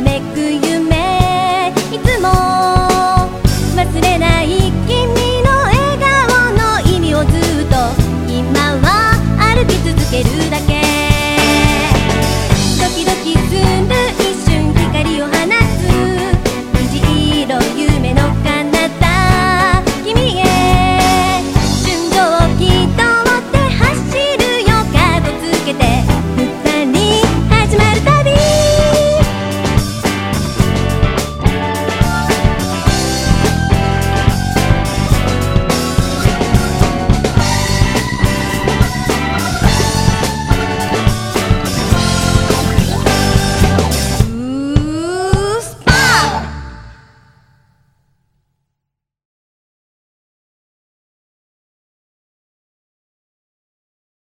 めくよ